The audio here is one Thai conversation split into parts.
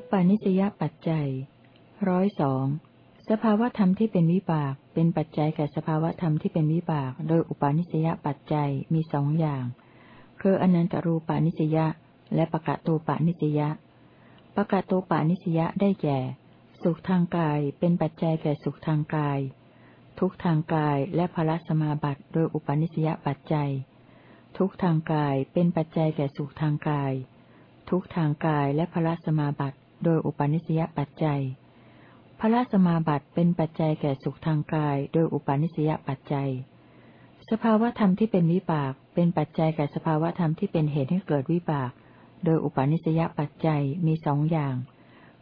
อุปาณิสยปัจจัยร้อยสองสภาวธรรมที่เป็นวิบาก เป็นปัจจัยแก่สภาวธรรมที่เป็นวิบาก โดยอุปาณิสยปัจจัยมีสองอย่าง คืออนันตรูปาณิสยาและปะกะตูปาณิสยาปะกะตูปาณิสยาได้แก่ สุขทางกายเป็นปัจจัยแก่สุขทางกาย ทุกทางกายและพละสมาบัติโดยอุปาณิสยปัจจัย ทุกทางกายเป็นปัจจัยแก่สุขทางกาย ทุกทางกายและพละสมาบัติ โดยอุปาณิสยปัจจัยพระสมาบัติเป็นปัจจัยแก่สุขทางกาย โดยอุปาณิสยปัจจัย สภาวธรรมที่เป็นวิบาก เป็นปัจจัยแก่สภาวธรรมที่เป็นเหตุให้เกิดวิบาก โดยอุปาณิสยปัจจัยมีสองอย่าง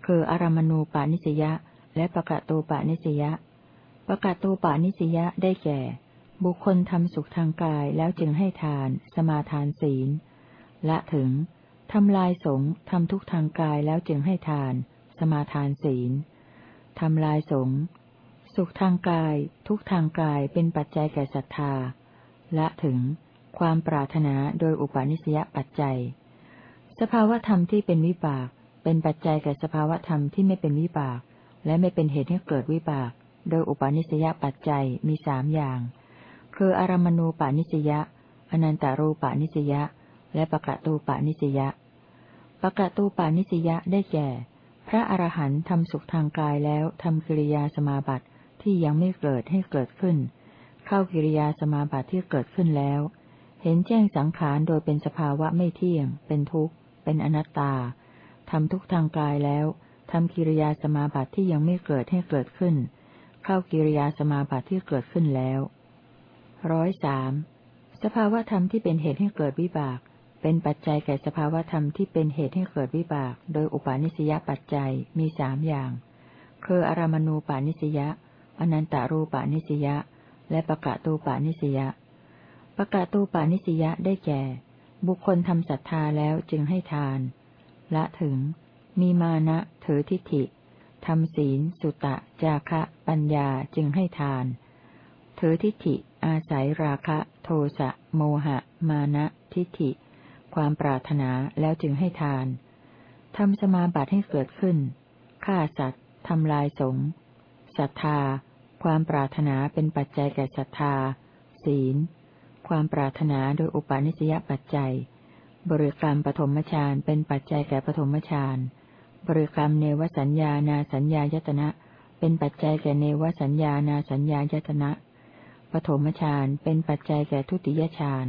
คืออารมณูปาณิสยาและปะกะตูปาณิสยาปะกะตูปาณิสยาได้แก่ บุคคลทำสุขทางกายแล้วจึงให้ทาน สมาทานศีล ละถึง ทำลายสงทำทุกทางกายแล้วจึงให้ทาน สมาทานศีลทำลายสงสุขทางกาย ทุกทางกายเป็นปัจจัยแก่ศรัทธา ละถึง ความปรารถนาโดยอุปาณิสยปัจจัย สภาวธรรมที่เป็นวิบาก เป็นปัจจัยแก่สภาวธรรมที่ไม่เป็นวิบาก และไม่เป็นเหตุให้เกิดวิบาก โดยอุปาณิสยปัจจัยมีสามอย่าง คืออารมณูปาณิสยาอนันตารูปาณิสยา และปะกะตูปาณิสยาปะกะตูปาณิสยาได้แก่ พระอรหันต์ทำสุขทางกายแล้วทำกิริยาสมาบัติที่ยังไม่เกิดให้เกิดขึ้น เข้ากิริยาสมาบัติที่เกิดขึ้นแล้ว เห็นแจ้งสังขารโดยเป็นสภาวะไม่เที่ยง เป็นทุกข์ เป็นอนัตตาทำทุกทางกายแล้วทำกิริยาสมาบัติที่ยังไม่เกิดให้เกิดขึ้น เข้ากิริยาสมาบัติที่เกิดขึ้นแล้วร้อยสามสภาวะธรรมที่เป็นเหตุให้เกิดวิบาก เป็นปัจจัยแก่สภาวธรรมที่เป็นเหตุให้เกิดวิบาก โดยอุปาณิสยปัจจัยมีสามอย่าง คืออารามณูปาณิสยาอนันตารูปาณิสยาและปะกะตูปาณิสยาปะกะตูปาณิสยาได้แก่ บุคคลทำศรัทธาแล้วจึงให้ทาน ละถึง มีมานะถือทิฏฐิทำศีล สุตะ จาคะ ปัญญาจึงให้ทาน ถือทิฏฐิ อาศัยราคะ โทสะ โมหะ มานะ ทิฏฐิ ความปรารถนาแล้วจึงให้ทานทำสมาบัติให้เกิดขึ้นฆ่าสัตว์ทำลายสงศรัทธา ความปรารถนาเป็นปัจจัยแก่ศรัทธา ศีล ความปรารถนาโดยอุปาณิสยปัจจัย บริกรรมปฐมฌานเป็นปัจจัยแก่ปฐมฌาน บริกรรมเนวสัญญานาสัญญายตนะ เป็นปัจจัยแก่เนวสัญญานาสัญญายตนะปฐมฌานเป็นปัจจัยแก่ทุติยฌาน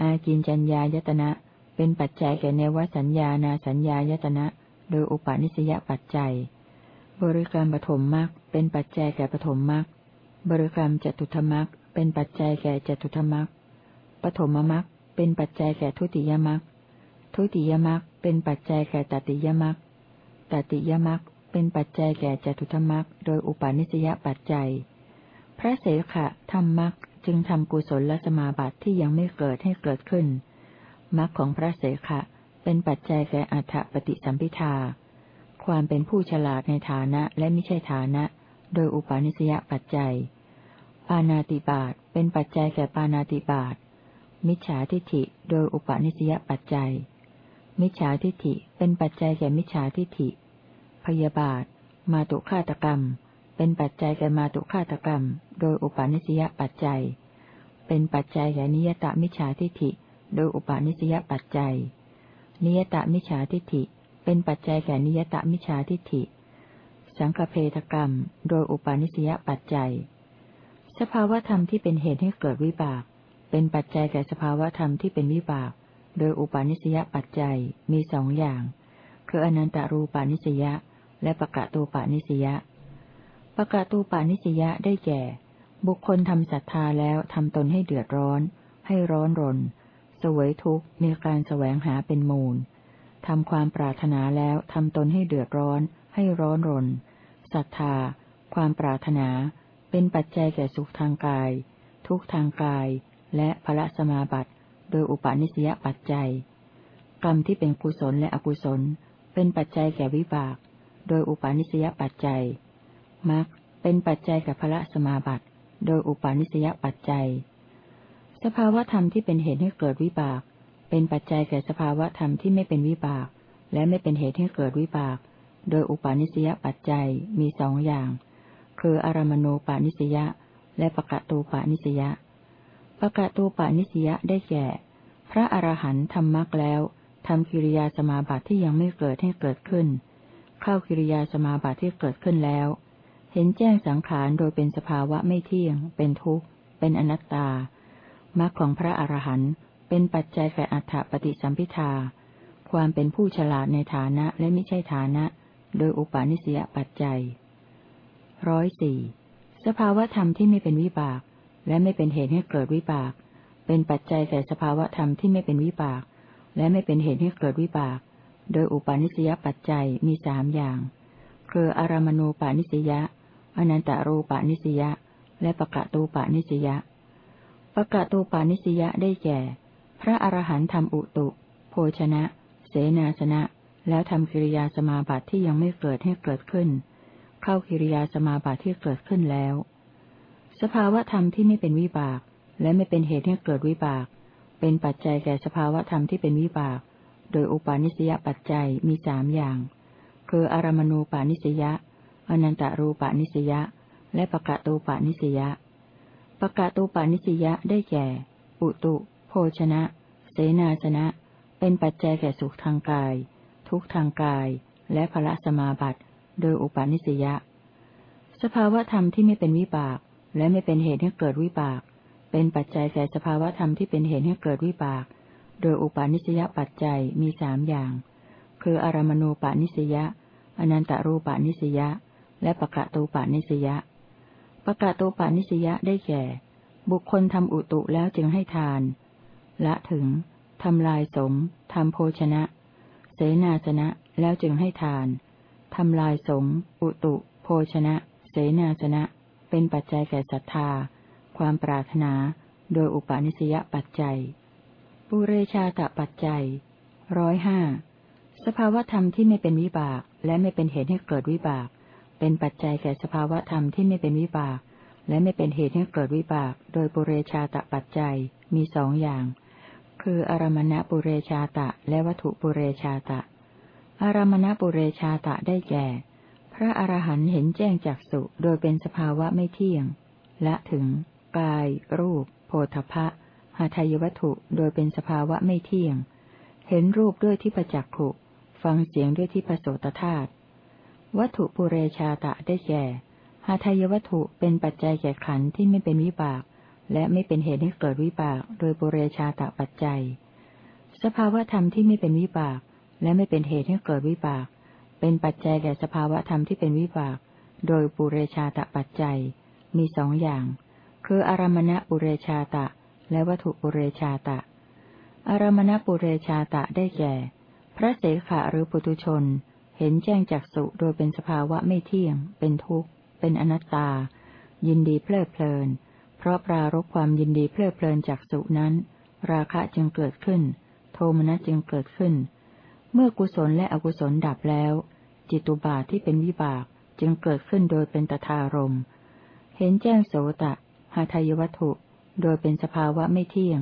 อากินจัญญายตนะ เป็นปัจจัยแก่เนวสัญญานาสัญญายตนะ โดยอุปาณิสยปัจจัย บริกรรมปฐมมรรคเป็นปัจจัยแก่ปฐมมรรคบริกรรมจตุธมรรคเป็นปัจจัยแก่จตุธมรรคปฐมมรรคเป็นปัจจัยแก่ทุติยมรรคทุติยมรรคเป็นปัจจัยแก่ตติยมรรคตติยมรรคเป็นปัจจัยแก่จตุธมรรคโดยอุปาณิสยปัจจัย พระเสขะทำมรรคจึงทำกุศลและสมาบัติที่ยังไม่เกิดให้เกิดขึ้น มรรคของพระเสขะเป็นปัจจัยแก่อัฏฐปฏิสัมพิทา ความเป็นผู้ฉลาดในฐานะและไม่ใช่ฐานะ โดยอุปาณิสยปัจจัย ปานาติบาตเป็นปัจจัยแก่ปานาติบาต มิจฉาทิฏฐิ โดยอุปาณิสยปัจจัย มิจฉาทิฏฐิเป็นปัจจัยแก่มิจฉาทิฏฐิ พยาบาท มาตุฆาตกรรม เป็นปัจจัยแก่มาตุฆาตกรรม โดยอุปาณิสยปัจจัย เป็นปัจจัยแก่นิยตมิจฉาทิฏฐิ โดยอุปาณิสยปัจจัย นิยตมิจฉาทิฏฐิ เป็นปัจจัยแก่นิยตมิจฉาทิฏฐิ สังฆเพทกรรม โดยอุปาณิสยปัจจัย สภาวธรรมที่เป็นเหตุให้เกิดวิบาก เป็นปัจจัยแก่สภาวธรรมที่เป็นวิบาก โดยอุปาณิสยปัจจัยมีสองอย่าง คืออนันตารูปาณิสยาและปะกะตูปาณิสยาปะกะตูปาณิสยาได้แก่ บุคคลทำศรัทธาแล้วทำตนให้เดือดร้อน ให้ร้อนรน สวยทุกข์มีการแสวงหาเป็นมูลทำความปรารถนาแล้วทำตนให้เดือดร้อน ให้ร้อนรนศรัทธา ความปรารถนา เป็นปัจจัยแก่สุขทางกาย ทุกทางกาย และพระสมาบัติ โดยอุปาณิสยปัจจัย กรรมที่เป็นกุศลและอกุศล เป็นปัจจัยแก่วิบาก โดยอุปาณิสยปัจจัยมรรคเป็นปัจจัยแก่พระสมาบัติ โดยอุปาณิสยปัจจัย สภาวธรรมที่เป็นเหตุให้เกิดวิบาก เป็นปัจจัยแก่สภาวธรรมที่ไม่เป็นวิบาก และไม่เป็นเหตุให้เกิดวิบาก โดยอุปาณิสยปัจจัยมีสองอย่าง คืออารมณูปาณิสยาและปะกะตูปาณิสยาปะกะตูปาณิสยาได้แก่ พระอรหันต์ทำมรรคแล้วทำกิริยาสมาบัติที่ยังไม่เกิดให้เกิดขึ้น เข้ากิริยาสมาบัติที่เกิดขึ้นแล้ว เห็นแจ้งสังขารโดยเป็นสภาวะไม่เที่ยง เป็นทุกข์ เป็นอนัตตา มรรคของพระอรหันต์เป็นปัจจัยแก่อัฏฐปฏิสัมพิทา ความเป็นผู้ฉลาดในฐานะและไม่ใช่ฐานะ โดยอุปาณิสยปัจจัยร้อยสี่สภาวธรรมที่ไม่เป็นวิบาก และไม่เป็นเหตุให้เกิดวิบาก เป็นปัจจัยแก่สภาวธรรมที่ไม่เป็นวิบาก และไม่เป็นเหตุให้เกิดวิบาก โดยอุปาณิสยปัจจัยมีสามอย่าง คืออารามณูปาณิสยาอนันตารูปาณิสยาและปะกะตูปาณิสยา ปะกะตูปาณิสยาได้แก่ พระอรหันต์ทำอุตุ โภชนะ เสนาสนะ แล้วทำกิริยาสมาบัติที่ยังไม่เกิดให้เกิดขึ้น เข้ากิริยาสมาบัติที่เกิดขึ้นแล้ว สภาวะธรรมที่ไม่เป็นวิบาก และไม่เป็นเหตุให้เกิดวิบาก เป็นปัจจัยแก่สภาวะธรรมที่เป็นวิบาก โดยอุปาณิสยปัจจัยมีสามอย่าง คืออารมณูปาณิสยาอนันตารูปาณิสยาและปะกะตูปาณิสยา ปะกะตูปาณิสยาได้แก่ อุตุ โภชนะ เสนาสนะ เป็นปัจจัยแก่สุขทางกาย ทุกทางกาย และพละสมาบัติ โดยอุปาณิสยาสภาวธรรมที่ไม่เป็นวิบาก และไม่เป็นเหตุให้เกิดวิบาก เป็นปัจจัยแก่สภาวธรรมที่เป็นเหตุให้เกิดวิบาก โดยอุปาณิสยปัจจัยมีสามอย่าง คืออารมณูปาณิสยาอนันตารูปาณิสยาและปะกะตูปาณิสยา ปะกะตูปาณิสยาได้แก่ บุคคลทำอุตุแล้วจึงให้ทาน ละถึงทำลายสมทำโภชนะ เสนาสนะแล้วจึงให้ทานทำลายสงอุตุ โภชนะ เสนาสนะ เป็นปัจจัยแก่ศรัทธา ความปรารถนา โดยอุปาณิสยปัจจัย ปุเรชาตปัจจัยร้อยห้าสภาวธรรมที่ไม่เป็นวิบากและไม่เป็นเหตุให้เกิดวิบาก เป็นปัจจัยแก่สภาวะธรรมที่ไม่เป็นวิบาก และไม่เป็นเหตุให้เกิดวิบาก โดยปุเรชาตปัจจัยมีสองอย่าง คืออารมณปุเรชาตะ และวัตถุปุเรชาตะ อารมณปุเรชาตะได้แก่ พระอรหันต์เห็นแจ้งจากสุโดยเป็นสภาวะไม่เที่ยง และถึง กาย รูป โพธพะหาทายวัตถุโดยเป็นสภาวะไม่เที่ยง เห็นรูปด้วยที่ประจักขุ ฟังเสียงด้วยที่ประโสตธาตุ วัตถุปุเรชาตะได้แก่หาทายวัตถุเป็นปัจจัยแก่ขันธ์ที่ไม่เป็นวิบาก และไม่เป็นเหตุให้เกิดวิบาก โดยปุเรชาตะปัจจัย สภาวะธรรมที่ไม่เป็นวิบาก และไม่เป็นเหตุให้เกิดวิบาก เป็นปัจจัยแก่สภาวะธรรมที่เป็นวิบาก โดยปุเรชาตะปัจจัย มีสองอย่าง คืออารมณปุเรชาตะ และวัตถุปุเรชาตะ อารมณปุเรชาตะได้แก่ พระเสขะหรือปุตุชน เห็นแจ้งจากสุโดยเป็นสภาวะไม่เที่ยง เป็นทุกข์ เป็นอนัตตา ยินดีเพลิดเพลิน เพราะปรารบความยินดีเพลิดเพลินจากสุนั้น ราคะจึงเกิดขึ้น โทมนัสจึงเกิดขึ้น เมื่อกุศลและอกุศลดับแล้ว จิตุบาทที่เป็นวิบากจึงเกิดขึ้นโดยเป็นตถารมเห็นแจ้งโสตะหาทายวัตถุ โดยเป็นสภาวะไม่เที่ยง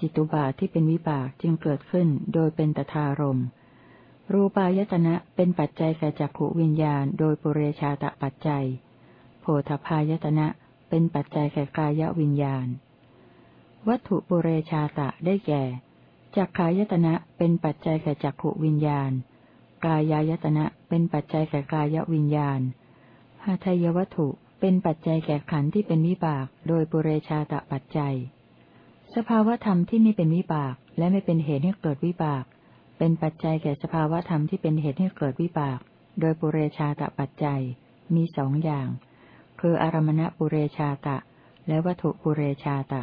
จิตุบาทที่เป็นวิบากจึงเกิดขึ้นโดยเป็นตถารม รูปายตนะเป็นปัจจัยแก่จักขวิญญาณ โดยปุเรชาตะปัจจัย โพธพายตนะเป็นปัจจัยแก่กายวิญญาณ วัตถุปุเรชาตะได้แก่ จักขายตนะเป็นปัจจัยแก่จักขวิญญาณ กายายตนะเป็นปัจจัยแก่กายวิญญาณหาทายวัตถุเป็นปัจจัยแก่ขันธ์ที่เป็นวิบาก โดยปุเรชาตะปัจจัย สภาวธรรมที่ไม่เป็นวิบากและไม่เป็นเหตุให้เกิดวิบาก เป็นปัจจัยแก่สภาวธรรมที่เป็นเหตุให้เกิดวิบาก โดยปุเรชาตะปัจจัย มีสองอย่าง คืออารมณปุเรชาตะ และวัตถุปุเรชาตะ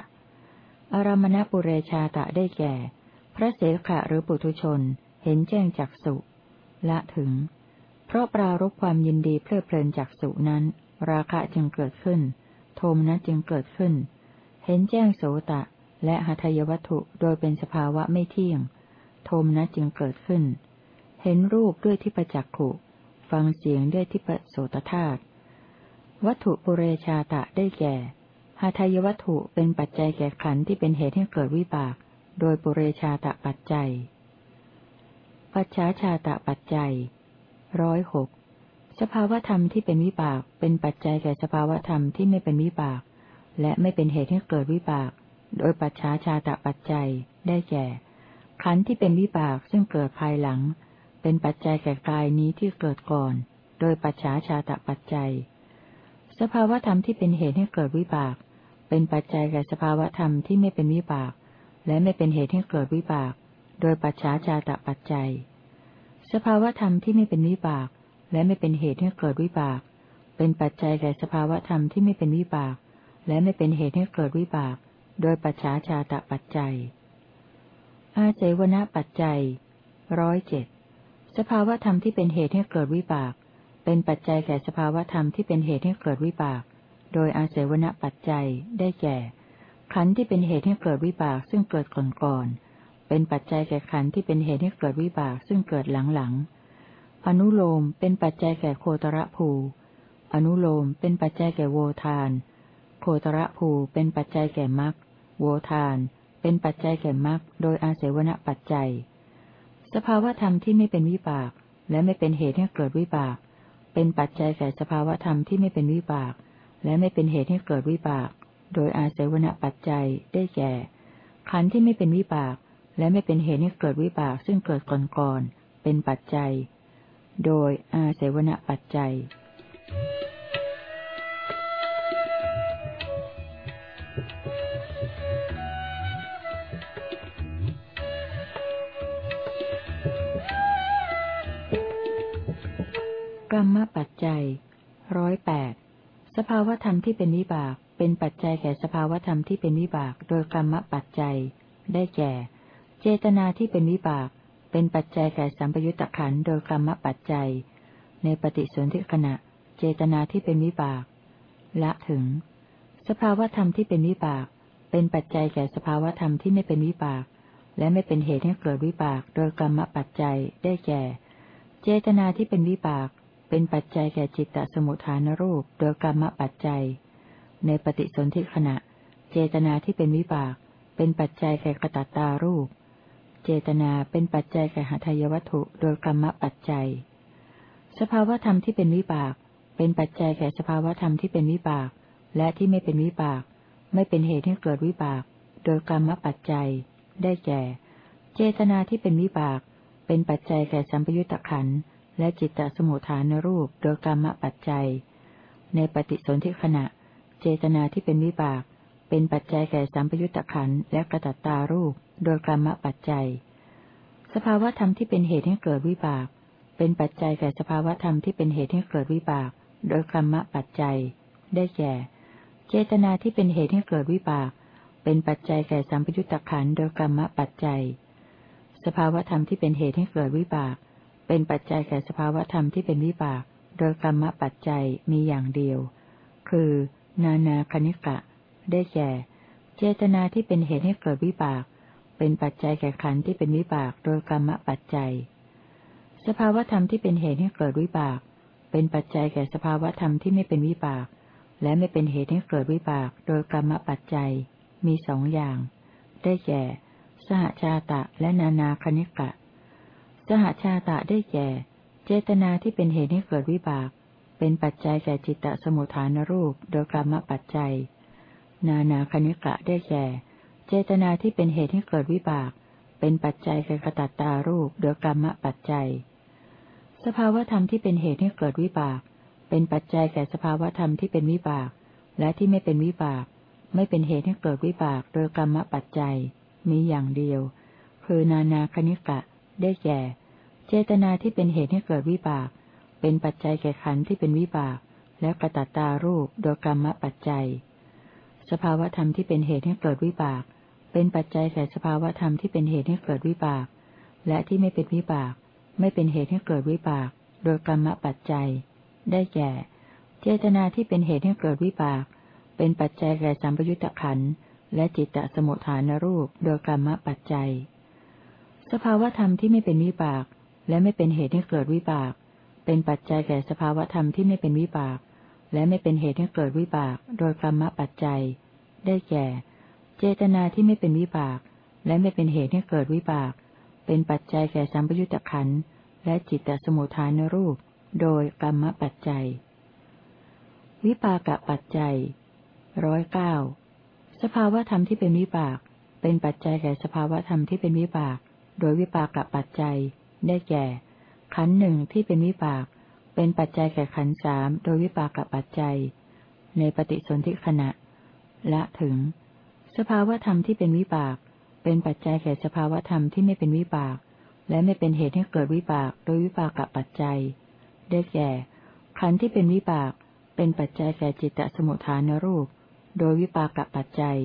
อารมณปุเรชาตะได้แก่ พระเสขะหรือปุถุชน เห็นแจ้งจากสุละถึง เพราะปรารบความยินดีเพลิดเพลินจากสุนั้น ราคะจึงเกิดขึ้น โทมนัสจึงเกิดขึ้น เห็นแจ้งโสตะ และหทัยวัตถุโดยเป็นสภาวะไม่เที่ยง โทมนัสจึงเกิดขึ้น เห็นรูปด้วยที่ประจักขุฟังเสียงด้วยที่ประโสตธาตุวัตถุปุเรชาตะได้แก่หาทายวัตถุเป็นปัจจัยแก่ขันธ์ที่เป็นเหตุให้เกิดวิบาก โดยปุเรชาตะปัจจัย ปัจฉาชาตะปัจจัยร้อยหกสภาวธรรมที่เป็นวิบากเป็นปัจจัยแก่สภาวธรรมที่ไม่เป็นวิบาก และไม่เป็นเหตุให้เกิดวิบาก โดยปัจฉาชาตะปัจจัยได้แก่ ขันธ์ที่เป็นวิบากซึ่งเกิดภายหลัง เป็นปัจจัยแก่กายนี้ที่เกิดก่อน โดยปัจฉาชาตะปัจจัย สภาวธรรมที่เป็นเหตุให้เกิดวิบาก เป็นปัจจัยแก่สภาวธรรมที่ไม่เป็นวิบาก และไม่เป็นเหตุให้เกิดวิบาก โดยปัจฉาชาตะปัจจัย สภาวธรรมที่ไม่เป็นวิบาก และไม่เป็นเหตุให้เกิดวิบาก เป็นปัจจัยแก่สภาวธรรมที่ไม่เป็นวิบาก และไม่เป็นเหตุให้เกิดวิบาก โดยปัจฉาชาตะปัจจัย อาเสวณปัจจัยร้อยเจ็ดสภาวธรรมที่เป็นเหตุให้เกิดวิบาก เป็นปัจจัยแก่สภาวธรรมที่เป็นเหตุให้เกิดวิบาก โดยอาเสวณปัจจัยได้แก่ ขันธ์ที่เป็นเหตุให้เกิดวิบากซึ่งเกิดก่อนก่อนเป็นปัจจัยแก่ขันธ์ที่เป็นเหตุให้เกิดวิบากซึ่งเกิดหลังหลังอนุโลมเป็นปัจจัยแก่โคตรภู อนุโลมเป็นปัจจัยแก่โวทาน โคตรภูเป็นปัจจัยแก่มรรคโวทาน เป็นปัจจัยแก่มรรคโดยอาศัยวณปัจจัย สภาวธรรมที่ไม่เป็นวิบาก และไม่เป็นเหตุให้เกิดวิบาก เป็นปัจจัยแก่สภาวธรรมที่ไม่เป็นวิบาก และไม่เป็นเหตุให้เกิดวิบาก โดยอาศัยวณปัจจัยได้แก่ ขันธ์ที่ไม่เป็นวิบาก และไม่เป็นเหตุให้เกิดวิบากซึ่งเกิดก่อนๆเป็นปัจจัย โดยอาศัยวณปัจจัยกร มปัจจัยร้อยแปดสภาวธรรมที่เป็นวิบาก เป็นปัจจัยแก่สภาวธรรมที่เป็นวิบาก โดยกรรมปัจจัย ได้แก่ เจตนาที่เป็นวิบาก เป็นปัจจัยแก่สัมปยุตตะขันโดยกรรมปัจจัย ในปฏิสนธิขณะ เจตนาที่เป็นวิบาก ละถึง สภาวธรรมที่เป็นวิบาก เป็นปัจจัยแก่สภาวธรรมที่ไม่เป็นวิบาก และไม่เป็นเหตุให้เกิดวิบาก โดยกรรมปัจจัย ได้แก่ เจตนาที่เป็นวิบาก เป็นปัจจัยแก่จิตตสมุทฐานรูปโดยกรรมปัจจัย ในปฏิสนธิขณะ เจตนาที่เป็นวิบาก เป็นปัจจัยแก่กระตัตตารูป เจตนาเป็นปัจจัยแก่หทัยวัตถุโดยกรรมปัจจัย สภาวธรรมที่เป็นวิบาก เป็นปัจจัยแก่สภาวธรรมที่เป็นวิบาก และที่ไม่เป็นวิบาก ไม่เป็นเหตุให้เกิดวิบาก โดยกรรมปัจจัย ได้แก่ เจตนาที่เป็นวิบาก เป็นปัจจัยแก่สัมปยุตตะขัน และจิตตสมุทฐานรูปโดยกรรมปัจจัย ในปฏิสนธิขณะ เจตนาที่เป็นวิบาก เป็นปัจจัยแก่สัมปยุตตะขันและกระตัตตารูป โดยกรรมปัจจัย สภาวธรรมที่เป็นเหตุให้เกิดวิบาก เป็นปัจจัยแก่สภาวธรรมที่เป็นเหตุให้เกิดวิบาก โดยกรรมปัจจัย ได้แก่ เจตนาที่เป็นเหตุให้เกิดวิบาก เป็นปัจจัยแก่สัมปยุตตะขันโดยกรรมปัจจัย สภาวธรรมที่เป็นเหตุให้เกิดวิบาก เป็นปัจจัยแก่สภาวธรรมที่เป็นวิบาก โดยกรรมปัจจัยมีอย่างเดียว คือ นานาคณิกะ ได้แก่ เจตนาที่เป็นเหตุให้เกิดวิบาก เป็นปัจจัยแก่ขันธ์ที่เป็นวิบาก โดยกรรมปัจจัย สภาวธรรมที่เป็นเหตุให้เกิดวิบาก เป็นปัจจัยแก่สภาวธรรมที่ไม่เป็นวิบาก และไม่เป็นเหตุให้เกิดวิบาก โดยกรรมปัจจัย มีสองอย่าง ได้แก่ สหชาตะและนานาคณิกะ สหชาตะได้แก่ เจตนาที่เป็นเหตุให้เกิดวิบาก เป็นปัจจัยแก่จิตตสมุทฐานรูปโดยกรรมปัจจัย นานาคณิกะได้แก่ เจตนาที่เป็นเหตุให้เกิดวิบาก เป็นปัจจัยแก่กตัตตารูปโดยกรรมปัจจัย สภาวธรรมที่เป็นเหตุให้เกิดวิบาก เป็นปัจจัยแก่สภาวธรรมที่เป็นวิบาก และที่ไม่เป็นวิบาก ไม่เป็นเหตุให้เกิดวิบากโดยกรรมปัจจัย มีอย่างเดียว คือนานาคณิกะ ได้แก่ เจตนาที่เป็นเหตุให้เกิดวิบาก เป็นปัจจัยแก่ขันธ์ที่เป็นวิบาก และกระตัตตารูปโดยกรรมปัจจัย สภาวธรรมที่เป็นเหตุให้เกิดวิบาก เป็นปัจจัยแก่สภาวธรรมที่เป็นเหตุให้เกิดวิบาก และที่ไม่เป็นวิบาก ไม่เป็นเหตุให้เกิดวิบาก โดยกรรมปัจจัย ได้แก่ เจตนาที่เป็นเหตุให้เกิดวิบาก เป็นปัจจัยแก่สัมปยุตตะขันและจิตตสมุทฐานรูปโดยกรรมปัจจัย สภาวธรรมที่ไม่เป็นวิบาก และไม่เป็นเหตุให้เกิดวิบาก เป็นปัจจัยแก่สภาวธรรมที่ไม่เป็นวิบาก และไม่เป็นเหตุให้เกิดวิบาก โดยกรรมปัจจัย ได้แก่ เจตนาที่ไม่เป็นวิบาก และไม่เป็นเหตุให้เกิดวิบาก เป็นปัจจัยแก่สัมปยุตตะขันและจิตตสมุทฐานรูป โดยกรรมปัจจัย วิปากปัจจัยร้อยเก้าสภาวธรรมที่เป็นวิปาก เป็นปัจจัยแก่สภาวธรรมที่เป็นวิปาก โดยวิปากปัจจัย ได้แก่ ขันหนึ่งที่เป็นวิปาก เป็นปัจจัยแก่ขันสามโดยวิปากปัจจัย ในปฏิสนธิขณะ ละถึง สภาวธรรมที่เป็นวิปาก เป็นปัจจัยแก่สภาวธรรมที่ไม่เป็นวิปาก และไม่เป็นเหตุให้เกิดวิปากโดยวิปากปัจจัย ได้แก่ ขันธ์ที่เป็นวิบาก เป็นปัจจัยแก่จิตตสมุทฐานรูป โดยวิปากปัจจัย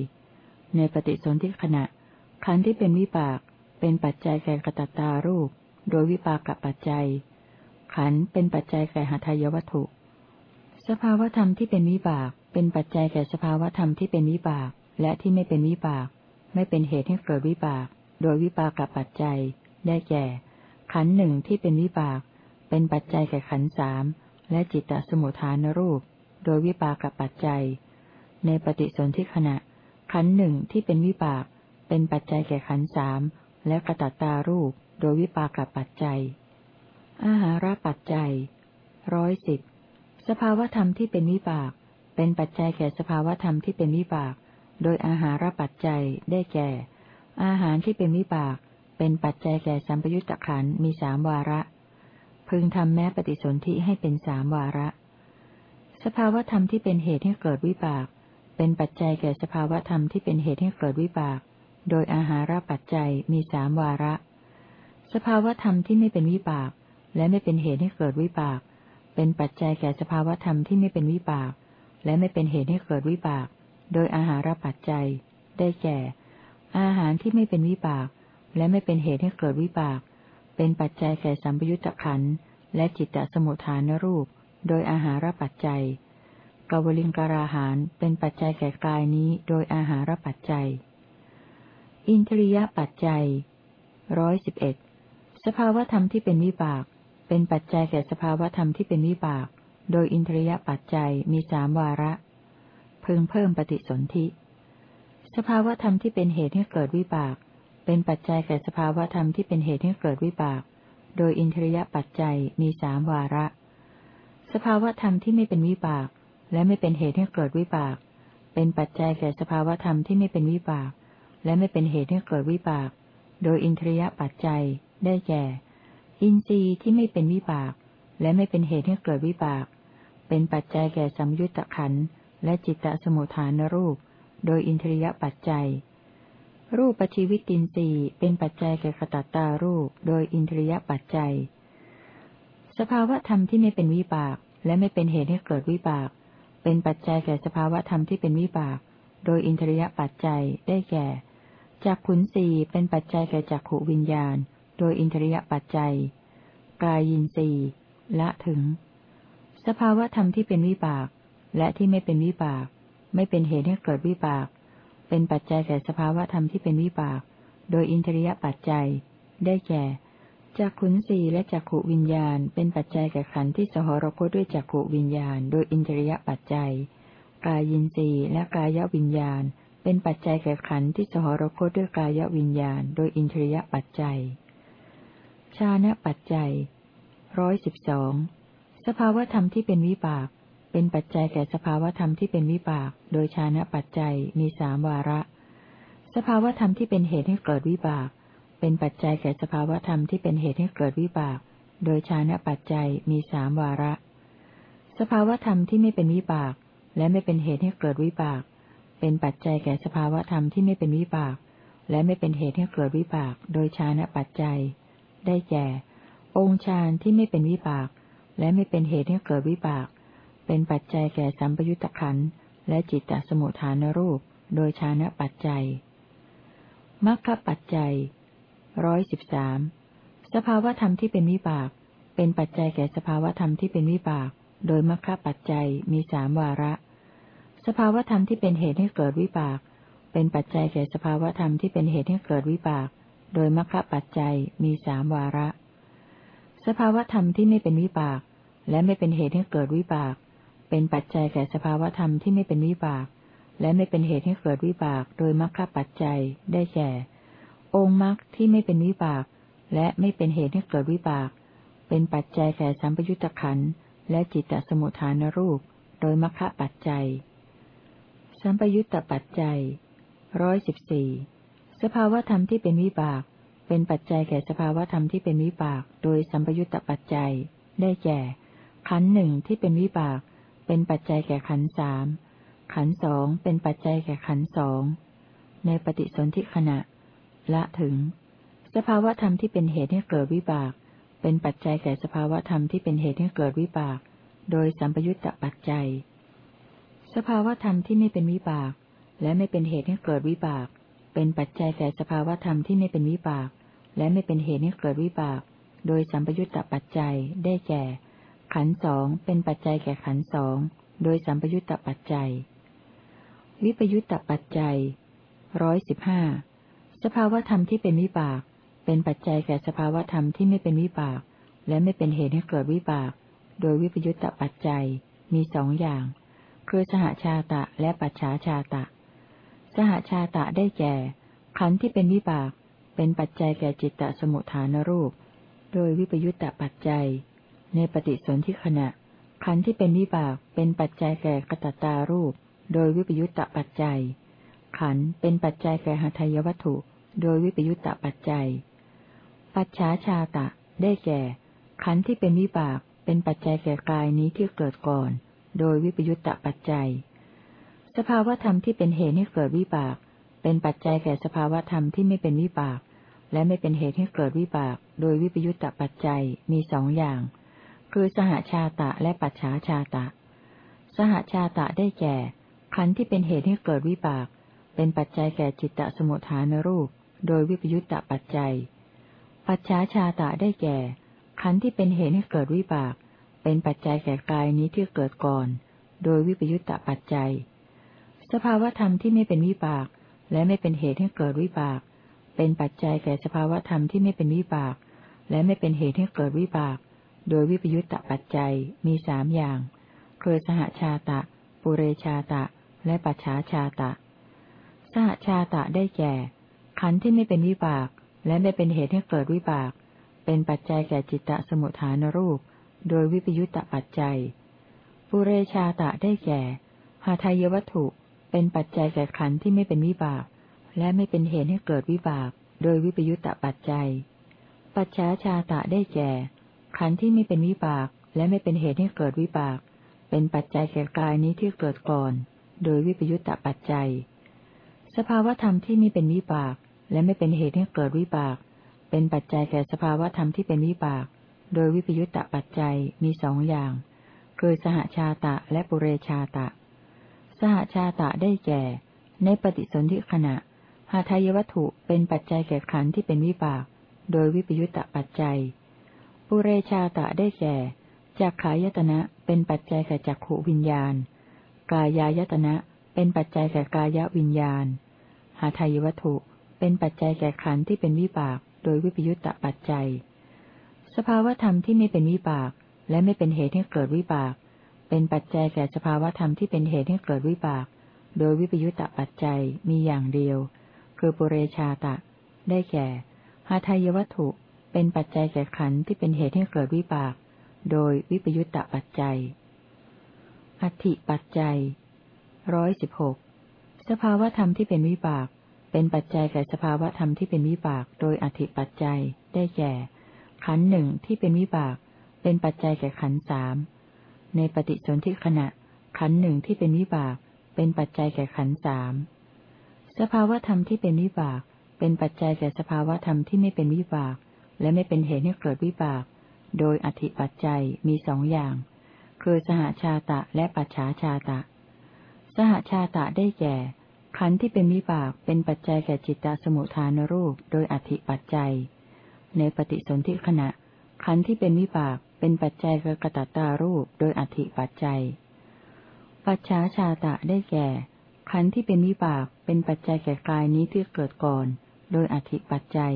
ในปฏิสนธิขณะขันธ์ที่เป็นวิบาก เป็นปัจจัยแก่กตัตตารูป โดยวิปากปัจจัย ขันเป็นปัจจัยแก่หาทายวัตถุ สภาวธรรมที่เป็นวิบาก เป็นปัจจัยแก่สภาวธรรมที่เป็นวิบาก และที่ไม่เป็นวิบาก ไม่เป็นเหตุให้เกิดวิบาก โดยวิปากปัจจัย ได้แก่ ขันหนึ่งที่เป็นวิบาก เป็นปัจจัยแก่ขันสามและจิตตสมุทฐานรูป โดยวิปากปัจจัย ในปฏิสนธิขณะ ขันหนึ่งที่เป็นวิบาก เป็นปัจจัยแก่ขันสาม และกระตัตตารูปโดยวิปากปัจจัย อาหารปัจจัยร้อยสิบสภาวธรรมที่เป็นวิบาก เป็นปัจจัยแก่สภาวธรรมที่เป็นวิบาก โดยอาหารปัจจัยได้แก่ อาหารที่เป็นวิบาก เป็นปัจจัยแก่สัมปยุตตะขันมีสามวาระ พึงทำแม้ปฏิสนธิให้เป็นสามวาระ สภาวธรรมที่เป็นเหตุให้เกิดวิบาก เป็นปัจจัยแก่สภาวธรรมที่เป็นเหตุให้เกิดวิบาก โดยอาหารปัจจัยมีสามวาระ สภาวธรรมที่ไม่เป็นวิบาก และไม่เป็นเหตุให้เกิดวิบาก เป็นปัจจัยแก่สภาวธรรมที่ไม่เป็นวิบาก และไม่เป็นเหตุให้เกิดวิบาก โดยอาหารปัจจัย ได้แก่ อาหารที่ไม่เป็นวิบาก และไม่เป็นเหตุให้เกิดวิบาก เป็นปัจจัยแก่สัมปยุตตะขันและจิตตสมุทฐานรูป โดยอาหารปัจจัยกวลิงการาหารเป็นปัจจัยแก่กายนี้โดยอาหารปัจจัย อินทรียปัจจัยร้อยสิบเอ็ดสภาวธรรมที่เป็นวิบาก เป็นปัจจัยแก่สภาวธรรมที่เป็นวิบาก โดยอินทรียปัจจัยมีสามวาระ พึงเพิ่มปฏิสนธิ สภาวธรรมที่เป็นเหตุให้เกิดวิบาก เป็นปัจจัยแก่สภาวธรรมที่เป็นเหตุให้เกิดวิบาก โดยอินทรียปัจจัยมีสามวาระ สภาวธรรมที่ไม่เป็นวิบาก และไม่เป็นเหตุให้เกิดวิบาก เป็นปัจจัยแก่สภาวธรรมที่ไม่เป็นวิบาก และไม่เป็นเหตุให้เกิดวิบาก โดยอินทรียปัจจัย ได้แก่ อินทรีย์ที่ไม่เป็นวิบาก และไม่เป็นเหตุให้เกิดวิบาก เป็นปัจจัยแก่สัมยุตตะขันและจิตตสมุทฐานรูป โดยอินทรียปัจจัย รูปปัชีวิตินทรีย์เป็นปัจจัยแก่ขตัตตารูป โดยอินทรียปัจจัย สภาวะธรรมที่ไม่เป็นวิบาก และไม่เป็นเหตุให้เกิดวิบาก เป็นปัจจัยแก่สภาวะธรรมที่เป็นวิบาก โดยอินทรียปัจจัย ได้แก่ จากขุนสีเป็นปัจจัยแก่จักขวิญญาณ โดยอินทรียปัจจัย กายินสีละถึง สภาวธรรมที่เป็นวิบาก และที่ไม่เป็นวิบาก ไม่เป็นเหตุให้เกิดวิบาก เป็นปัจจัยแก่สภาวธรรมที่เป็นวิบาก โดยอินทรียปัจจัย ได้แก่จากขุนสีและจักขวิญญาณ เป็นปัจจัยแก่ขันธ์ที่สหรคตด้วยจักขวิญญาณ โดยอินทรียปัจจัย กายินสีและกายวิญญาณ เป็นปัจจัยแก่ขันธ์ที่สหรคตด้วยกายวิญญาณ โดยอินทรียปัจจัย ชานะปัจจัยร้อยสิบสองสภาวธรรมที่เป็นวิบาก เป็นปัจจัยแก่สภาวธรรมที่เป็นวิบาก โดยชานะปัจจัยมีสามวาระ สภาวธรรมที่เป็นเหตุให้เกิดวิบาก เป็นปัจจัยแก่สภาวธรรมที่เป็นเหตุให้เกิดวิบาก โดยชานะปัจจัยมีสามวาระ สภาวธรรมที่ไม่เป็นวิบาก และไม่เป็นเหตุให้เกิดวิบาก เป็นปัจจัยแก่สภาวธรรมที่ไม่เป็นวิบาก และไม่เป็นเหตุให้เกิดวิบาก โดยชานะปัจจัย ได้แก่ องค์ฌานที่ไม่เป็นวิบาก และไม่เป็นเหตุให้เกิดวิบาก เป็นปัจจัยแก่สัมปยุตตะขันและจิตตสมุทฐานรูป โดยชานะปัจจัยมรรคปัจจัยร้อยสิบสามสภาวธรรมที่เป็นวิบาก เป็นปัจจัยแก่สภาวธรรมที่เป็นวิบาก โดยมรรคปัจจัยมีสามวาระ สภาวธรรมที่เป็นเหตุให้เกิดวิบาก เป็นปัจจัยแก่สภาวธรรมที่เป็นเหตุให้เกิดวิบาก โดยมรรคปัจจัยมีสามวาระ สภาวธรรมที่ไม่เป็นวิบาก และไม่เป็นเหตุให้เกิดวิบาก เป็นปัจจัยแก่สภาวธรรมที่ไม่เป็นวิบาก และไม่เป็นเหตุให้เกิดวิบาก โดยมรรคปัจจัยได้แก่ องค์มรรคที่ไม่เป็นวิบาก และไม่เป็นเหตุให้เกิดวิบาก เป็นปัจจัยแก่สัมปยุตตะขันและจิตตสมุทฐานรูป โดยมรรคปัจจัย สัมปยุตตปัจจัยร้อยสิบสี่สภาวธรรมที่เป็นวิบาก เป็นปัจจัยแก่สภาวธรรมที่เป็นวิบาก โดยสัมปยุตตปัจจัย ได้แก่ ขันหนึ่งที่เป็นวิบาก เป็นปัจจัยแก่ขันสามขันสองเป็นปัจจัยแก่ขันสองในปฏิสนธิขณะ ละถึง สภาวธรรมที่เป็นเหตุให้เกิดวิบาก เป็นปัจจัยแก่สภาวธรรมที่เป็นเหตุให้เกิดวิบาก โดยสัมปยุตตปัจจัย สภาวธรรมที่ไม่เป็นวิบาก และไม่เป็นเหตุให้เกิดวิบาก เป็นปัจจัยแก่สภาวธรรมที่ไม่เป็นวิบาก และไม่เป็นเหตุให้เกิดวิบาก โดยสัมปยุตตปัจจัยได้แก่ ขันสองเป็นปัจจัยแก่ขันสองโดยสัมปยุตตปัจจัย วิปยุตตปัจจัยร้อยสิบห้าสภาวธรรมที่เป็นวิบาก เป็นปัจจัยแก่สภาวธรรมที่ไม่เป็นวิบาก และไม่เป็นเหตุให้เกิดวิบาก โดยวิปยุตตปัจจัยมีสองอย่าง คือสหชาตะและปัจฉาชาตะ สหชาตะได้แก่ ขันธ์ที่เป็นวิบาก เป็นปัจจัยแก่จิตตสมุทฐานรูป โดยวิปยุตตปัจจัย ในปฏิสนธิขณะ ขันธ์ที่เป็นวิบาก เป็นปัจจัยแก่กตตารูป โดยวิปยุตตะปัจจัย ขันเป็นปัจจัยแก่หทัยวัตถุ โดยวิปยุตตะปัจจัย ปัจฉาชาตะได้แก่ ขันที่เป็นวิบาก เป็นปัจจัยแก่กายนี้ที่เกิดก่อน โดยวิปยุตตะปัจจัย สภาวธรรมที่เป็นเหตุให้เกิดวิบาก เป็นปัจจัยแก่สภาวธรรมที่ไม่เป็นวิบาก และไม่เป็นเหตุให้เกิดวิบาก โดยวิปยุตตะปัจจัยมีสองอย่าง คือสหชาตะและปัจฉาชาตะ สหชาตะได้แก่ ขันธ์ที่เป็นเหตุให้เกิดวิบาก เป็นปัจจัยแก่จิตตสมุทฐานรูป โดยวิปยุตตปัจจัย ปัจฉาชาตะได้แก่ ขันธ์ที่เป็นเหตุให้เกิดวิบาก เป็นปัจจัยแก่กายนี้ที่เกิดก่อน โดยวิปยุตตปัจจัย สภาวธรรมที่ไม่เป็นวิบาก และไม่เป็นเหตุให้เกิดวิบาก เป็นปัจจัยแก่สภาวธรรมที่ไม่เป็นวิบาก และไม่เป็นเหตุให้เกิดวิบาก โดยวิปยุตตปัจจัยมีสามอย่าง คือสหชาตะ ปุเรชาตะ และปัจฉาชาตะ สหชาตะได้แก่ ขันธ์ที่ไม่เป็นวิบาก และไม่เป็นเหตุให้เกิดวิบาก เป็นปัจจัยแก่จิตตสมุทฐานรูป โดยวิปยุตตปัจจัย ปุเรชาตะได้แก่หาทายวัตถุเป็นปัจจัยแก่ขันธ์ที่ไม่เป็นวิบาก และไม่เป็นเหตุให้เกิดวิบาก โดยวิปยุตตปัจจัย ปัจฉาชาตะได้แก่ ขันธ์ที่ไม่เป็นวิบาก และไม่เป็นเหตุให้เกิดวิบาก เป็นปัจจัยแก่กายนี้ที่เกิดก่อน โดยวิปยุตตปัจจัย สภาวธรรมที่ไม่เป็นวิบาก และไม่เป็นเหตุให้เกิดวิบาก เป็นปัจจัยแก่สภาวธรรมที่เป็นวิบาก โดยวิปยุตตะปัจจัยมีสองอย่าง คือสหชาตะและปุเรชาตะ สหชาตะได้แก่ ในปฏิสนธิขณะหาทายวัตถุเป็นปัจจัยแก่ขันที่เป็นวิบาก โดยวิปยุตตะปัจจัย ปุเรชาตะได้แก่จากขายตนะเป็นปัจจัยแก่จักขวิญญาณ กายายตนะเป็นปัจจัยแก่กายวิญญาณ หาทายวัตถุเป็นปัจจัยแก่ขันที่เป็นวิบาก โดยวิปยุตตะปัจจัย สภาวธรรมที่ไม่เป็นวิบาก และไม่เป็นเหตุให้เกิดวิบาก เป็นปัจจัยแก่สภาวธรรมที่เป็นเหตุให้เกิดวิบาก โดยวิปยุตตะปัจจัยมีอย่างเดียว คือปุเรชาตะ ได้แก่หาทายวัตถุ เป็นปัจจัยแก่ขันธ์ที่เป็นเหตุให้เกิดวิบาก โดยวิปยุตตะปัจจัย อธิปัจจัยร้อยสิบหกสภาวธรรมที่เป็นวิบาก เป็นปัจจัยแก่สภาวธรรมที่เป็นวิบาก โดยอธิปัจจัย ได้แก่ ขันหนึ่งที่เป็นวิบาก เป็นปัจจัยแก่ขันสามในปฏิสนธิขณะ ขันหนึ่งที่เป็นวิบาก เป็นปัจจัยแก่ขันสามสภาวธรรมที่เป็นวิบาก เป็นปัจจัยแก่สภาวธรรมที่ไม่เป็นวิบาก และไม่เป็นเหตุให้เกิดวิบาก โดยอธิปัจจัยมีสองอย่าง คือสหชาตะและปัจฉาชาตะ สหชาตะได้แก่ ขันธ์ที่เป็นวิบากเป็นปัจจัยแก่จิตตสมุทฐานรูป โดยอธิปัจจัย ในปฏิสนธิขณะ ขันธ์ที่เป็นวิบากเป็นปัจจัยแก่กตัตตารูปโดยอธิปัจจัย ปัจฉาชาตะได้แก่ ขันธ์ที่เป็นวิบากเป็นปัจจัยแก่กายนี้ที่เกิดก่อน โดยอธิปัจจัย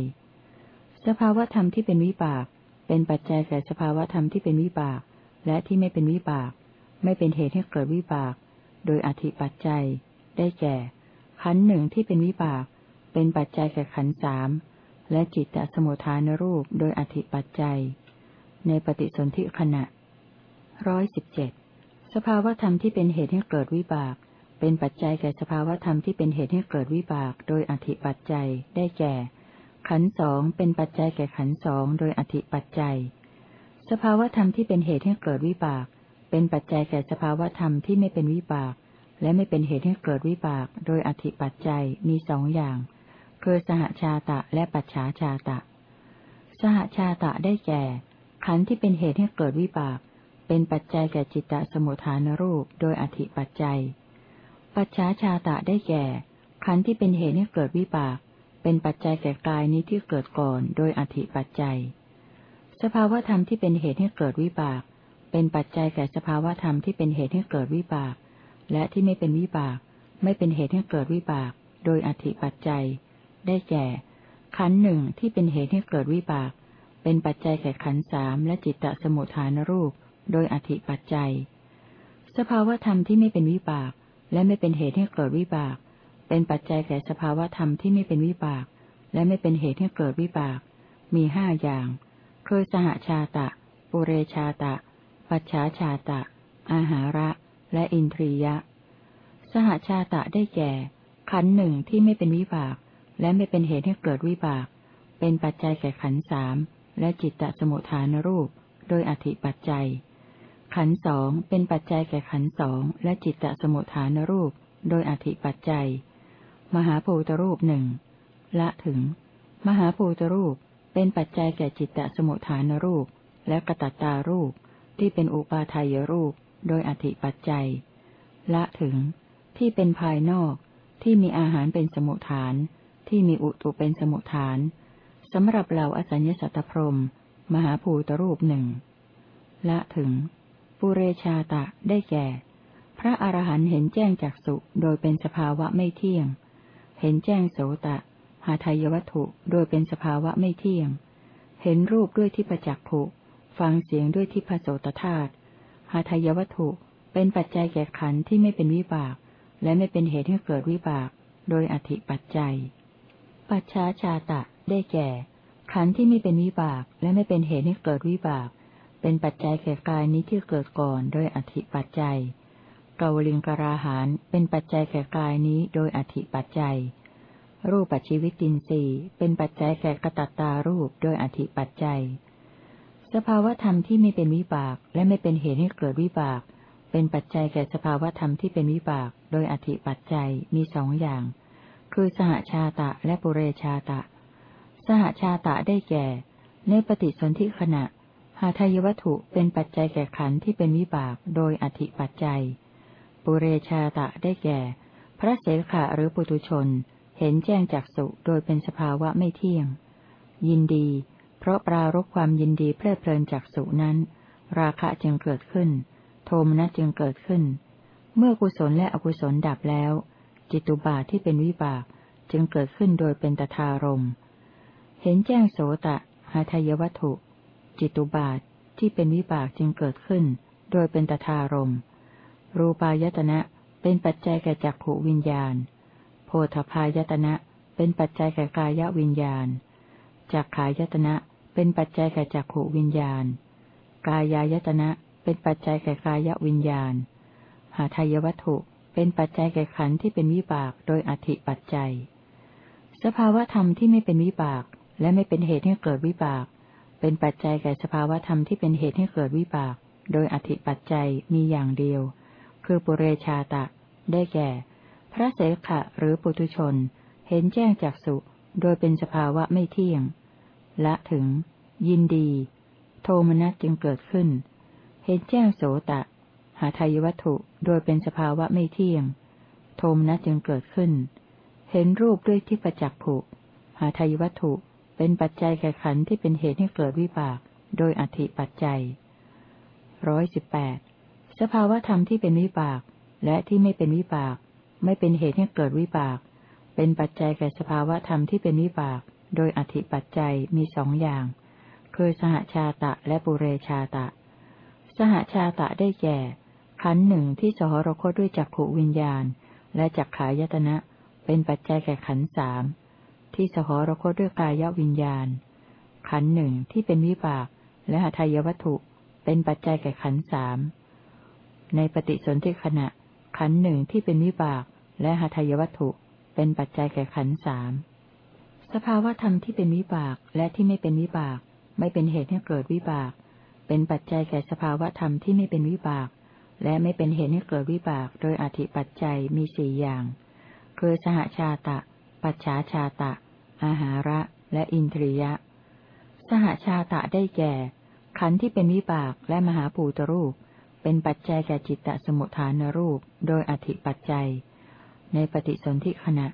สภาวธรรมที่เป็นวิบาก เป็นปัจจัยแก่สภาวธรรมที่เป็นวิบาก และที่ไม่เป็นวิบาก ไม่เป็นเหตุให้เกิดวิบาก โดยอธิปัจจัย ได้แก่ ขันหนึ่งที่เป็นวิบาก เป็นปัจจัยแก่ขันสาม และจิตตสมุทฐานรูปโดยอธิปัจจัย ในปฏิสนธิขณะร้อยสิบเจ็ดสภาวธรรมที่เป็นเหตุให้เกิดวิบาก เป็นปัจจัยแก่สภาวธรรมที่เป็นเหตุให้เกิดวิบาก โดยอธิปัจจัยได้แก่ ขันสองเป็นปัจจัยแก่ขันสองโดยอธิปัจจัย สภาวธรรมที่เป็นเหตุให้เกิดวิบาก เป็นปัจจัยแก่สภาวธรรมที่ไม่เป็นวิบาก และไม่เป็นเหตุให้เกิดวิบาก โดยอธิปัจจัยมีสองอย่าง คือสหชาตะและปัจฉาชาตะ สหชาตะได้แก่ ขันธ์ที่เป็นเหตุให้เกิดวิบาก เป็นปัจจัยแก่จิตตสมุทฐานรูปโดยอธิปัจจัย ปัจฉาชาตะได้แก่ ขันธ์ที่เป็นเหตุให้เกิดวิบาก เป็นปัจจัยแก่กายนี้ที่เกิดก่อนโดยอธิปัจจัย สภาวธรรมที่เป็นเหตุให้เกิดวิบาก เป็นปัจจัยแก่สภาวธรรมที่เป็นเหตุให้เกิดวิบาก และที่ไม่เป็นวิบาก ไม่เป็นเหตุให้เกิดวิบาก โดยอธิปัจจัย ได้แก่ ขันหนึ่งที่เป็นเหตุให้เกิดวิบาก เป็นปัจจัยแก่ขันสามและจิตตสมุทฐานรูป โดยอธิปัจจัย สภาวธรรมที่ไม่เป็นวิบาก และไม่เป็นเหตุให้เกิดวิบาก เป็นปัจจัยแก่สภาวธรรมที่ไม่เป็นวิบาก และไม่เป็นเหตุให้เกิดวิบาก มีห้าอย่าง คือสหชาตะ ปุเรชาตะ ปัจฉาชาตะ อาหาระ และอินทรียะ สหชาตะได้แก่ ขันหนึ่งที่ไม่เป็นวิบาก และไม่เป็นเหตุให้เกิดวิบาก เป็นปัจจัยแก่ขันสามและจิตตสมุทฐานรูป โดยอธิปัจจัย ขันสองเป็นปัจจัยแก่ขันสองและจิตตสมุทฐานรูป โดยอธิปัจจัย มหาภูตรูปหนึ่งละถึง มหาภูตรูปเป็นปัจจัยแก่จิตตสมุทฐานรูป และกระตัตตารูปที่เป็นอุปาทายรูป โดยอธิปัจจัย ละถึง ที่เป็นภายนอกที่มีอาหารเป็นสมุทฐาน ที่มีอุตุเป็นสมุทฐานสำหรับเราอสัญญสัตตพรม มหาภูตรูปหนึ่งละถึง ปุเรชาตะได้แก่ พระอรหันต์เห็นแจ้งจากสุโดยเป็นสภาวะไม่เที่ยง เห็นแจ้งโสตะ หาทายวัตถุโดยเป็นสภาวะไม่เที่ยง เห็นรูปด้วยที่ประจักษ์ผุฟังเสียงด้วยที่พโสตธาตุหาทายวัตถุเป็นปัจจัยแก่ขันที่ไม่เป็นวิบาก และไม่เป็นเหตุให้เกิดวิบาก โดยอธิปัจจัย ปัจฉาชาตะ ได้แก่ ขันธ์ที่ไม่เป็นวิบากและไม่เป็นเหตุให้เกิดวิบาก เป็นปัจจัยแก่กายนี้ที่เกิดก่อนโดยอธิปัจจัยกาวลิงกราหานเป็นปัจจัยแก่กายนี้โดยอธิปัจจัย รูปปัจจิวิตินทรีย์เป็นปัจจัยแก่กระตัตตารูปโดยอธิปัจจัย สภาวธรรมที่ไม่เป็นวิบากและไม่เป็นเหตุให้เกิดวิบาก เป็นปัจจัยแก่สภาวธรรมที่เป็นวิบาก โดยอธิปัจจัยมีสองอย่าง คือสหชาตะและปุเรชาตะ สหชาตะได้แก่ ในปฏิสนธิขณะ หาทายวัตถุเป็นปัจจัยแก่ขันที่เป็นวิบากโดยอธิปัจจัย ปุเรชาตะได้แก่ พระเสขะหรือปุตุชน เห็นแจ้งจากสุโดยเป็นสภาวะไม่เที่ยง ยินดี เพราะปรารบความยินดีเพลิดเพลินจากสุนั้น ราคะจึงเกิดขึ้น โทมนัสจึงเกิดขึ้น เมื่อกุศลและอกุศลดับแล้ว จิตุบาทที่เป็นวิบาก จึงเกิดขึ้นโดยเป็นตทารม เห็นแจ้งโสตะหาทายวัตถุ จิตุบาทที่เป็นวิบากจึงเกิดขึ้น โดยเป็นตทารม รูปายตนะเป็นปัจจัยแก่จักขวิญญาณ โพธพายตนะเป็นปัจจัยแก่กายวิญญาณ จักขายตนะเป็นปัจจัยแก่จักขวิญญาณ กายายตนะเป็นปัจจัยแก่กายวิญญาณ หาทายวัตถุ เป็นปัจจัยแก่ขันธ์ที่เป็นวิบากโดยอธิปัจจัย สภาวธรรมที่ไม่เป็นวิบาก และไม่เป็นเหตุให้เกิดวิบาก เป็นปัจจัยแก่สภาวธรรมที่เป็นเหตุให้เกิดวิบาก โดยอธิปัจจัยมีอย่างเดียว คือปุเรชาตะ ได้แก่ พระเสขะหรือปุถุชน เห็นแจ้งจากสุ โดยเป็นสภาวะไม่เที่ยง ละถึง ยินดี โทมนัสจึงเกิดขึ้น เห็นแจ้งโสตะ หาทายวัตถุโดยเป็นสภาวะไม่เที่ยง โทมนัสจึงเกิดขึ้น เห็นรูปด้วยที่ประจักษ์ผุหาทายวัตถุเป็นปัจจัยแก่ขันที่เป็นเหตุให้เกิดวิบาก โดยอธิปัจจัยร้อยสิบแปดสภาวะธรรมที่เป็นวิบาก และที่ไม่เป็นวิบาก ไม่เป็นเหตุให้เกิดวิบาก เป็นปัจจัยแก่สภาวะธรรมที่เป็นวิบาก โดยอธิปัจจัยมีสองอย่าง คือสหชาตะและปุเรชาตะ สหชาตะได้แก่ ขันหนึ่งที่สหรคตด้วยจักขวิญญาณ และจักขายตนะ เป็นปัจจัยแก่ขันสามที่สหรคตด้วยกายวิญญาณ ขันหนึ่งที่เป็นวิบาก และหทัยวัตถุ เป็นปัจจัยแก่ขันสามในปฏิสนธิขณะ ขันหนึ่งที่เป็นวิบาก และหทัยวัตถุ เป็นปัจจัยแก่ขันสามสภาวธรรมที่เป็นวิบากและที่ไม่เป็นวิบาก ไม่เป็นเหตุให้เกิดวิบาก เป็นปัจจัยแก่สภาวธรรมที่ไม่เป็นวิบาก และไม่เป็นเหตุให้เกิดวิบากโดยอธิปัจจัยมีสี่อย่าง คือสหชาตะ ปัจฉาชาตะ อาหาระ และอินทรียะ สหชาตะได้แก่ ขันธ์ที่เป็นวิบากและมหาภูตรูป เป็นปัจจัยแก่จิตตสมุทฐานรูป โดยอธิปัจจัย ในปฏิสนธิขณะ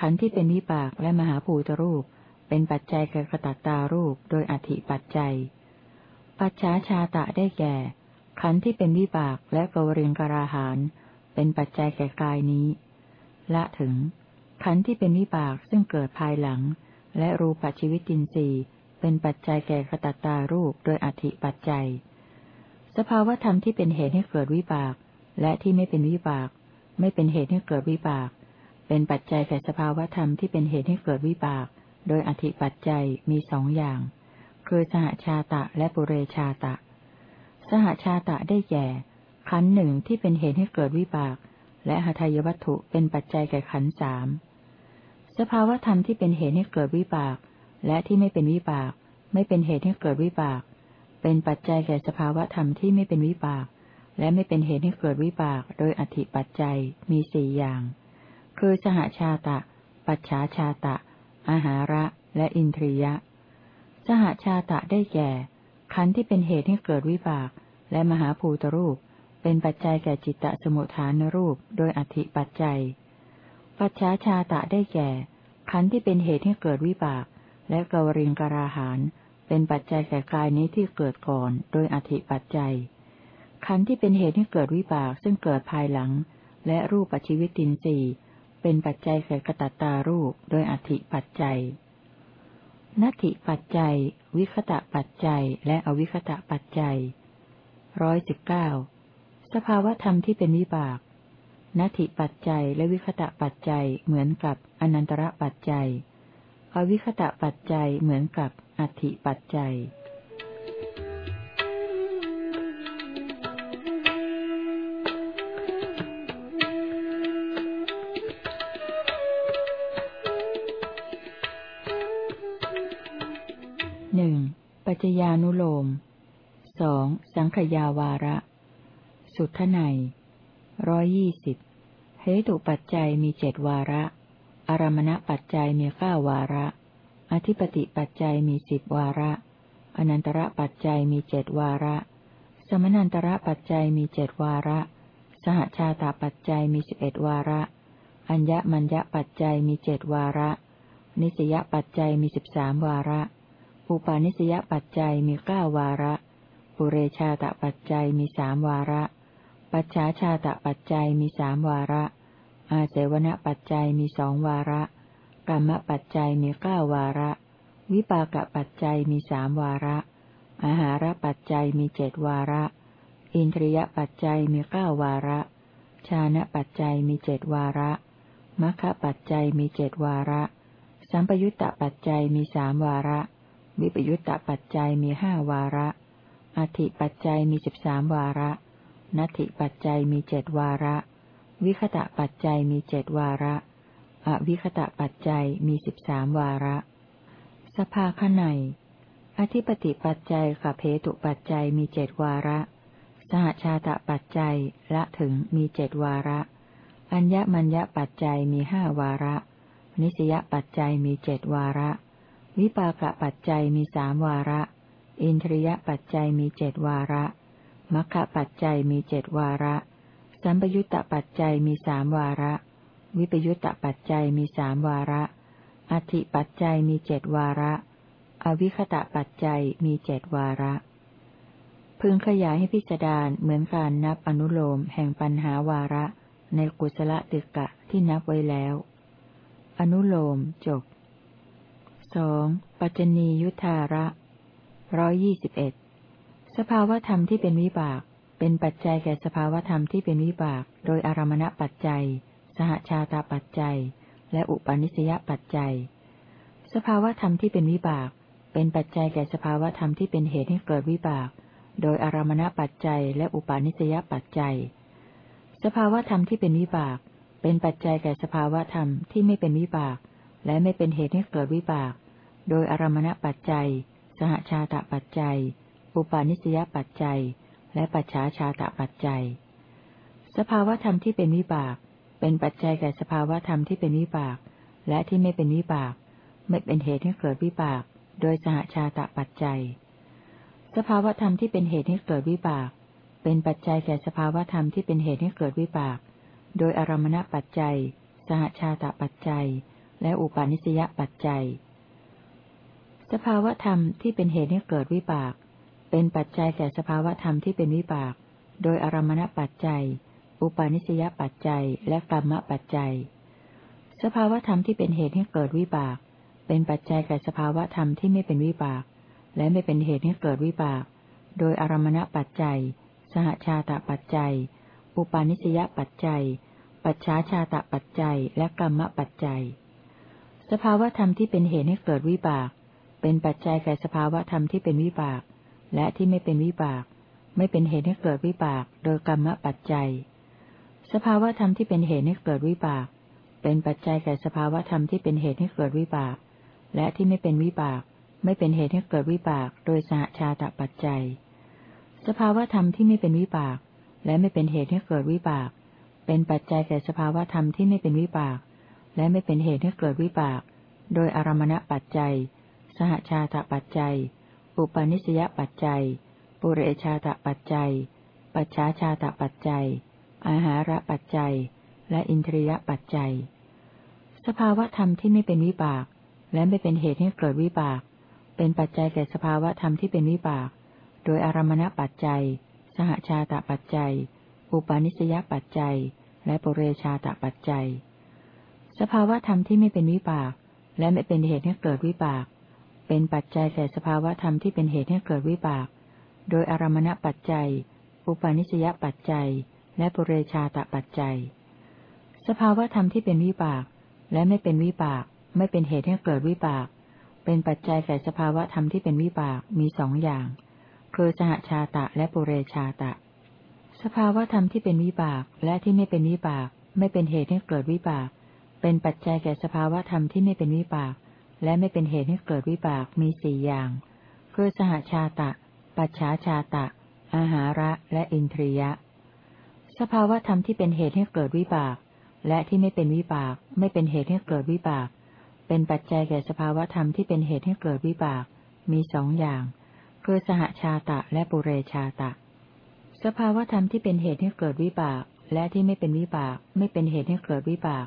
ขันธ์ที่เป็นวิบากและมหาภูตรูป เป็นปัจจัยแก่กระตัตตารูป โดยอธิปัจจัย ปัจฉาชาตะได้แก่ ขันธ์ที่เป็นวิบากและกวริงกราหาน เป็นปัจจัยแก่กายนี้ ละถึง ขันธ์ที่เป็นวิบากซึ่งเกิดภายหลัง และรูปปัจจิวิตินทรีย์ เป็นปัจจัยแก่กตัตตารูปโดยอธิปัจจัย สภาวธรรมที่เป็นเหตุให้เกิดวิบาก และที่ไม่เป็นวิบาก ไม่เป็นเหตุให้เกิดวิบาก เป็นปัจจัยแก่สภาวธรรมที่เป็นเหตุให้เกิดวิบาก โดยอธิปัจจัยมีสองอย่าง คือสหชาตะและปุเรชาตะ สหชาตะได้แก่ ขันหนึ่งที่เป็นเหตุให้เกิดวิบาก และหทัยวัตถุเป็นปัจจัยแก่ขันสามสภาวธรรมที่เป็นเหตุให้เกิดวิบาก และที่ไม่เป็นวิบาก ไม่เป็นเหตุให้เกิดวิบาก เป็นปัจจัยแก่สภาวธรรมที่ไม่เป็นวิบาก และไม่เป็นเหตุให้เกิดวิบาก โดยอธิปัจจัยมีสี่อย่าง คือสหชาตะ ปัจฉาชาตะอาหาระ และอินทรียะ สหชาตะได้แก่ ขันธ์ที่เป็นเหตุให้เกิดวิบาก และมหาภูตรูป เป็นปัจจัยแก่จิตตสมุทฐานรูป โดยอธิปัจจัย ปัจฉาชาตะได้แก่ ขันธ์ที่เป็นเหตุให้เกิดวิบาก และกวริงกราหานเป็นปัจจัยแก่กายนี้ที่เกิดก่อน โดยอธิปัจจัย ขันธ์ที่เป็นเหตุให้เกิดวิบากซึ่งเกิดภายหลัง และรูปปัจจิวิตินทรีเป็นปัจจัยแก่กตัตตารูป โดยอธิปัจจัยนัตถิปัจจัย วิคตะปัจจัยและอวิคตะปัจจัยร้อยสิบเก้าสภาวธรรมที่เป็นวิบากนัตถิปัจจัยและวิคตะปัจจัยเหมือนกับอนันตระปัจจัย อวิคตะปัจจัยเหมือนกับอัติปัจจัย ปัจญานุโลมสองสังขยาวาระ สุทไนร้อยยี่สิบเหตุปัจจัยมีเจ็ดวาระ อารมณปัจจัยมีเก้าวาระ อธิปติปัจจัยมีสิบวาระ อนันตระปัจจัยมีเจ็ดวาระ สมนันตระปัจจัยมีเจ็ดวาระ สหชาตาปัจจัยมีสิบเอ็ดวาระ อัญญมัญญปัจจัยมีเจ็ดวาระ นิสยปัจจัยมีสิบสามวาระ อุปาณิสยปัจจัยมีเก้าวาระ ปุเรชาตปัจจัยมีสามวาระ ปัจฉาชาตปัจจัยมีสามวาระ อาเสวนปัจจัยมีสองวาระกรรมปัจจัยมีเก้าวาระ วิปากปัจจัยมีสามวาระ อาหารปัจจัยมีเจดวาระ อินทรียปัจจัยมีเก้าวาระ ชานะปัจจัยมีเจดวาระมัคคปัจจัยมีเจดวาระ สัมปยุตตปัจจัยมีสามวาระ วิปยุตตปัจจัยมีห้าวาระ อธิปัจจัยมีสิบสามวาระ นัตถิปัจจัยมีเจดวาระ วิคตะปัจจัยมีเจ็ดวาระ อวิคตะปัจจัยมีสิบสามวาระ สภาขไนอธิปติปัจจัยกับเพตุปัจจัยมีเจ็ดวาระ สหชาตะปัจจัยละถึงมีเจ็ดวาระ อัญญมัญญปัจจัยมีห้าวาระ นิสยปัจจัยมีเจ็ดวาระ วิปากปัจจัยมีสามวาระ อินทรียปัจจัยมีเจ็ดวาระมัคคะปัจจัยมีเจ็ดวาระ สัมปยุตตปัจจัยมีสามวาระ วิปยุตตปัจจัยมีสามวาระ อธิปัจจัยมีเจดวาระ อวิคตะปัจจัยมีเจดวาระ พึงขยายให้พิจารณาเหมือนการนับอนุโลมแห่งปัญหาวาระ ในกุศลตึกะที่นับไว้แล้ว อนุโลมจบ สองปัจจนียุทธาระร้อยี่สิบเอ็ดสภาวธรรมที่เป็นวิบาก เป็นปัจจัยแก่สภาวธรรมที่เป็นวิบาก โดยอารมณปัจจัย สหชาตาปัจจัย และอุปาณิสยปัจจัย สภาวธรรมที่เป็นวิบาก เป็นปัจจัยแก่สภาวธรรมที่เป็นเหตุให้เกิดวิบาก โดยอารมณปัจจัย และอุปาณิสยปัจจัย สภาวธรรมที่เป็นวิบาก เป็นปัจจัยแก่สภาวธรรมที่ไม่เป็นวิบาก และไม่เป็นเหตุให้เกิดวิบาก โดยอารมณปัจจัย สหชาตปัจจัย อุปาณิสยปัจจัย และปัจฉาชาตปัจจัย สภาวธรรมที่เป็นวิบาก เป็นปัจจัยแก่สภาวธรรมที่เป็นวิบาก และที่ไม่เป็นวิบาก ไม่เป็นเหตุให้เกิดวิบาก โดยสหชาตปัจจัย สภาวธรรมที่เป็นเหตุให้เกิดวิบาก เป็นปัจจัยแก่สภาวธรรมที่เป็นเหตุให้เกิดวิบาก โดยอารมณปัจจัย สหชาตปัจจัย และอุปาณิสยปัจจัย สภาวธรรมที่เป็นเหตุให้เกิดวิบาก เป็นปัจจัยแก่สภาวธรรมที่เป็นวิบาก โดยอารมณปัจจัย อุปาณิสยปัจจัย และกรรมปัจจัย สภาวธรรมที่เป็นเหตุให้เกิดวิบาก เป็นปัจจัยแก่สภาวธรรมที่ไม่เป็นวิบาก และไม่เป็นเหตุให้เกิดวิบาก โดยอารมณปัจจัย สหชาตปัจจัย อุปาณิสยปัจจัย ปัจฉาชาตปัจจัย และกรรมปัจจัย สภาวธรรมที่เป็นเหตุให้เกิดวิบาก เป็นปัจจัยแก่สภาวธรรมที่เป็นวิบาก และที่ไม่เป็นวิบาก ไม่เป็นเหตุให้เกิดวิบาก โดยกรรมปัจจัย สภาวธรรมที่เป็นเหตุให้เกิดวิบาก เป็นปัจจัยแก่สภาวธรรมที่เป็นเหตุให้เกิดวิบาก และที่ไม่เป็นวิบาก ไม่เป็นเหตุให้เกิดวิบาก โดยสหชาตปัจจัย สภาวธรรมที่ไม่เป็นวิบาก และไม่เป็นเหตุให้เกิดวิบาก เป็นปัจจัยแก่สภาวธรรมที่ไม่เป็นวิบาก และไม่เป็นเหตุให้เกิดวิบาก โดยอารมณปัจจัย หชาตปัจจัย อุปนิสยปัจจัย ปุเรชาตปัจจัย ปัจฉาชาตปัจจัย อาหาระปัจจัย และอินทรียปัจจัย สภาวธรรมที่ไม่เป็นวิบาก และไม่เป็นเหตุให้เกิดวิบาก เป็นปัจจัยแก่สภาวะธรรมที่เป็นวิบาก โดยอารมณปัจจัย สหชาตปัจจัย อุปาณิสยปัจจัย และปุเรชาตปัจจัย สภาวะธรรมที่ไม่เป็นวิบาก และไม่เป็นเหตุให้เกิดวิบาก เป็นปัจจัยแก่สภาวะธรรมที่เป็นเหตุให้เกิดวิบาก โดยอารมณปัจจัย อุปาณิสยปัจจัย และปุเรชาตปัจจัย สภาวะธรรมที่เป็นวิบาก และไม่เป็นวิบาก ไม่เป็นเหตุให้เกิดวิบาก เป็นปัจจัยแก่สภาวะธรรมที่เป็นวิบากมีสองอย่าง คือสหชาตะและปุเรชาตะ สภาวะธรรมที่เป็นวิบากและที่ไม่เป็นวิบาก ไม่เป็นเหตุให้เกิดวิบาก เป็นปัจจัยแก่สภาวะธรรมที่ไม่เป็นวิบาก และไม่เป็นเหตุให้เกิดวิบากมีสี่อย่าง คือสหชาตะ ปัจฉาชาตะ อาหาระ และอินทรียะ สภาวะธรรมที่เป็นเหตุให้เกิดวิบาก และที่ไม่เป็นวิบาก ไม่เป็นเหตุให้เกิดวิบาก เป็นปัจจัยแก่สภาวธรรมที่เป็นเหตุให้เกิดวิบาก มีสองอย่าง คือสหชาตะ และปุเรชาตะ สภาวธรรมที่เป็นเหตุให้เกิดวิบาก และที่ไม่เป็นวิบาก ไม่เป็นเหตุให้เกิดวิบาก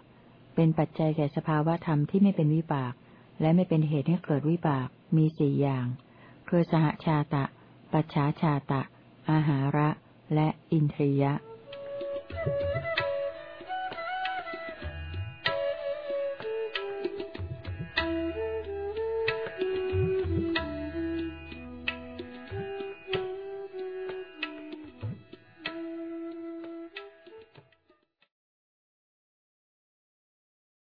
เป็นปัจจัยแก่สภาวธรรมที่ไม่เป็นวิบาก และไม่เป็นเหตุให้เกิดวิบาก มีสี่อย่าง คือสหชาตะ ปัจฉาชาตะ อาหาระ และอินทรียะ Thank you.